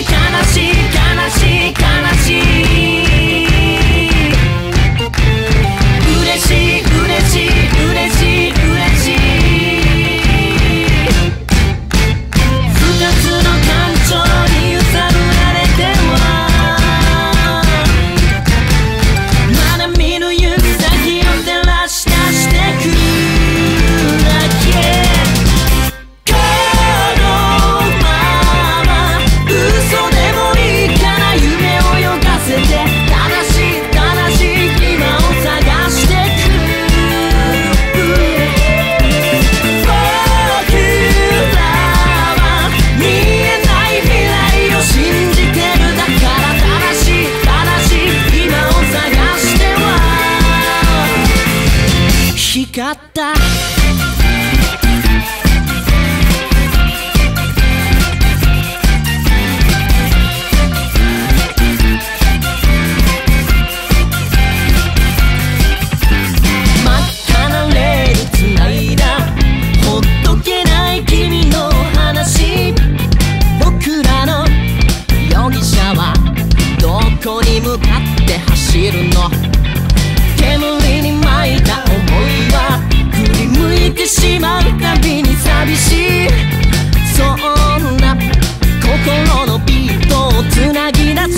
悲しい悲しい悲しい。かった。águinas